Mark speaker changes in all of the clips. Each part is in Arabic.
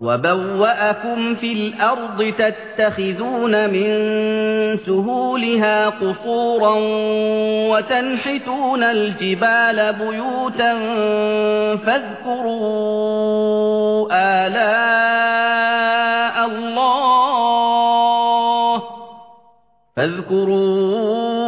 Speaker 1: وَبَوَّأَكُمْ فِي الْأَرْضِ تَتَّخِذُونَ مِن سُهُولِهَا قُصُورًا وَتَنْحِتُونَ الْجِبَالَ بُيُوتًا فَاذْكُرُوا آلَاءَ اللَّهِ فَاذْكُرُوا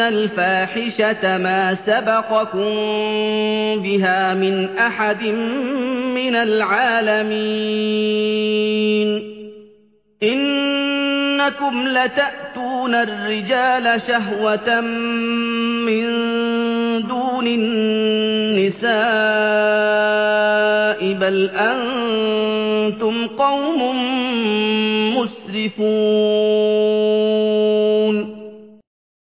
Speaker 1: الفاحشة ما سبقكم بها من أحد من العالمين إنكم لتأتون الرجال شهوة من دون النساء بل أنتم قوم مسرفون